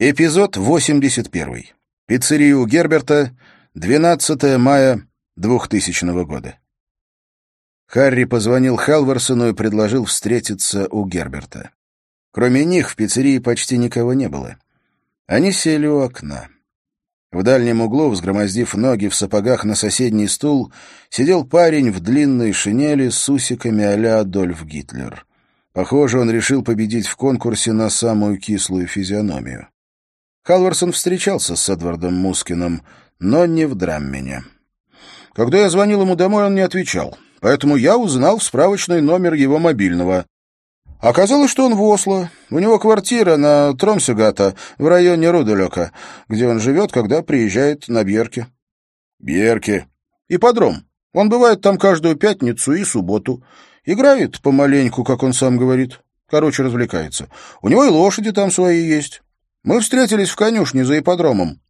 Эпизод 81. Пиццерия у Герберта, 12 мая 2000 года. Харри позвонил Халварсону и предложил встретиться у Герберта. Кроме них в пиццерии почти никого не было. Они сели у окна. В дальнем углу, взгромоздив ноги в сапогах на соседний стул, сидел парень в длинной шинели с усиками а-ля Адольф Гитлер. Похоже, он решил победить в конкурсе на самую кислую физиономию. Халварсон встречался с Эдвардом Мускином, но не в Драммене. Когда я звонил ему домой, он не отвечал, поэтому я узнал в справочный номер его мобильного. Оказалось, что он в Осло. У него квартира на Тромсюгата, в районе Руделёка, где он живет, когда приезжает на Бьерке. Бьерке. Ипподром. Он бывает там каждую пятницу и субботу. Играет помаленьку, как он сам говорит. Короче, развлекается. У него и лошади там свои есть. Мы встретились в конюшне за ипподромом.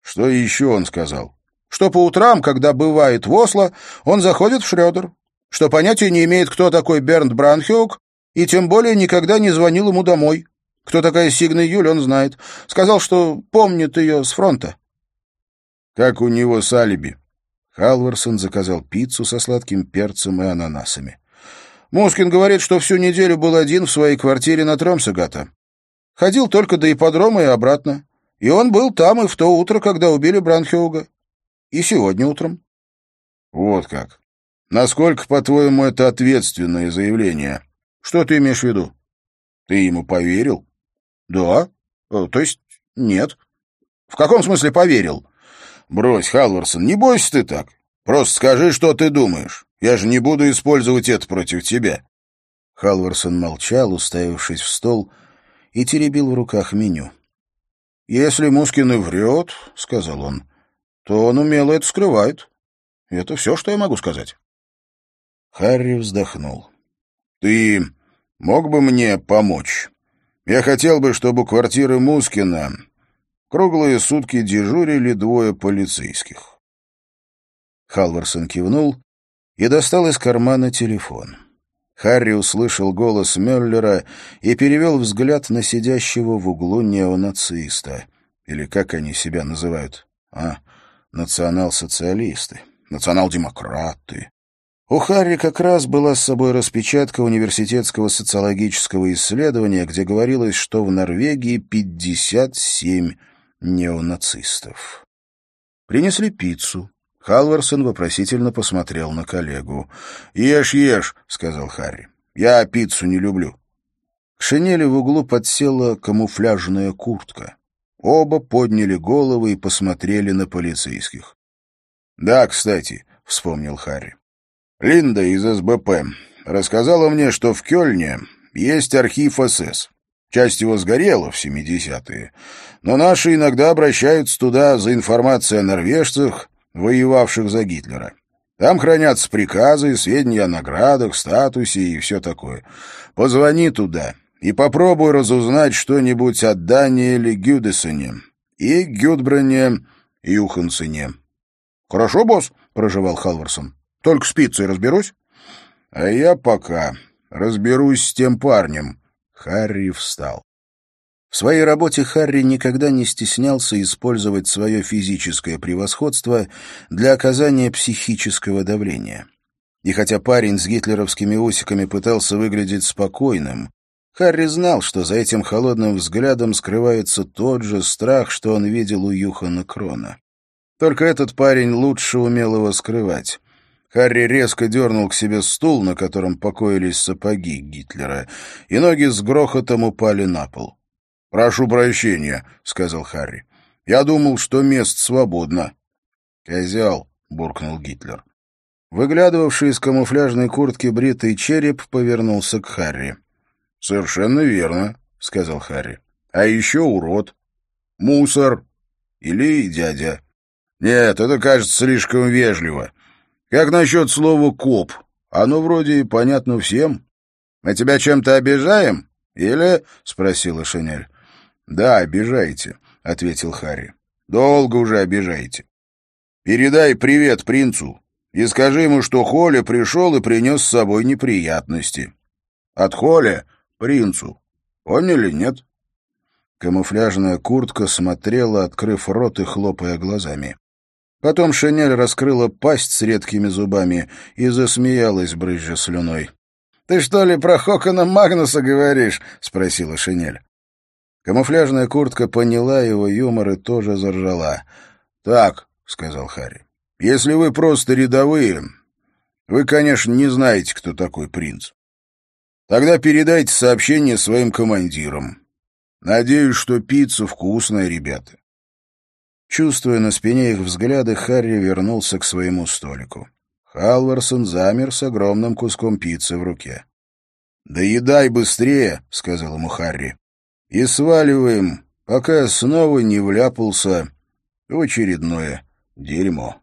Что еще он сказал? Что по утрам, когда бывает в Осло, он заходит в Шрёдер. Что понятия не имеет, кто такой Бернт Бранхиок, и тем более никогда не звонил ему домой. Кто такая Сигна Юль, он знает. Сказал, что помнит ее с фронта. Как у него с алиби? Халварсон заказал пиццу со сладким перцем и ананасами. Мускин говорит, что всю неделю был один в своей квартире на Тромсагата. Ходил только до ипподрома и обратно. И он был там и в то утро, когда убили Бранхеуга. И сегодня утром. Вот как. Насколько, по-твоему, это ответственное заявление? Что ты имеешь в виду? Ты ему поверил? Да. Э, то есть нет. В каком смысле поверил? Брось, Халварсон, не бойся ты так. Просто скажи, что ты думаешь. Я же не буду использовать это против тебя. Халварсон молчал, уставившись в стол, и теребил в руках меню. «Если Мускин и врет, — сказал он, — то он умело это скрывает. Это все, что я могу сказать». Харри вздохнул. «Ты мог бы мне помочь? Я хотел бы, чтобы у квартиры Мускина круглые сутки дежурили двое полицейских». Халварсон кивнул и достал из кармана телефон. Харри услышал голос Мюллера и перевел взгляд на сидящего в углу неонациста. Или как они себя называют? А, национал-социалисты, национал-демократы. У Харри как раз была с собой распечатка университетского социологического исследования, где говорилось, что в Норвегии 57 неонацистов. Принесли пиццу. Халварсон вопросительно посмотрел на коллегу. «Ешь, ешь», — сказал Харри. «Я пиццу не люблю». К шинели в углу подсела камуфляжная куртка. Оба подняли головы и посмотрели на полицейских. «Да, кстати», — вспомнил Харри. «Линда из СБП рассказала мне, что в Кёльне есть архив СС. Часть его сгорела в 70-е, но наши иногда обращаются туда за информацией о норвежцах, воевавших за Гитлера. Там хранятся приказы, сведения о наградах, статусе и все такое. Позвони туда и попробуй разузнать что-нибудь о Даниэле Гюдесоне и Гюдбране Юхансене. — Хорошо, босс, — проживал Халварсон. — Только с пиццей разберусь. — А я пока разберусь с тем парнем. Харри встал. В своей работе Харри никогда не стеснялся использовать свое физическое превосходство для оказания психического давления. И хотя парень с гитлеровскими усиками пытался выглядеть спокойным, Харри знал, что за этим холодным взглядом скрывается тот же страх, что он видел у Юхана Крона. Только этот парень лучше умел его скрывать. Харри резко дернул к себе стул, на котором покоились сапоги Гитлера, и ноги с грохотом упали на пол. «Прошу прощения», — сказал Харри. «Я думал, что мест свободно». «Козел», — буркнул Гитлер. Выглядывавший из камуфляжной куртки бритый череп повернулся к Харри. «Совершенно верно», — сказал Харри. «А еще урод. Мусор. Или дядя. Нет, это кажется слишком вежливо. Как насчет слова «коп»? Оно вроде понятно всем. Мы тебя чем-то обижаем? Или...» — спросила Шинель. «Да, обижаете», — ответил Харри. «Долго уже обижаете. Передай привет принцу и скажи ему, что Холя пришел и принес с собой неприятности. От Холя принцу. Поняли, нет?» Камуфляжная куртка смотрела, открыв рот и хлопая глазами. Потом шинель раскрыла пасть с редкими зубами и засмеялась, брызжа слюной. — Ты что ли про Хокона Магнуса говоришь? — спросила шинель. Камуфляжная куртка поняла его юмор и тоже заржала. — Так, — сказал Харри, — если вы просто рядовые, вы, конечно, не знаете, кто такой принц. Тогда передайте сообщение своим командирам. Надеюсь, что пицца вкусная, ребята. Чувствуя на спине их взгляды, Харри вернулся к своему столику. Халварсон замер с огромным куском пиццы в руке. «Да едай быстрее», — сказал ему Харри. «И сваливаем, пока снова не вляпался в очередное дерьмо».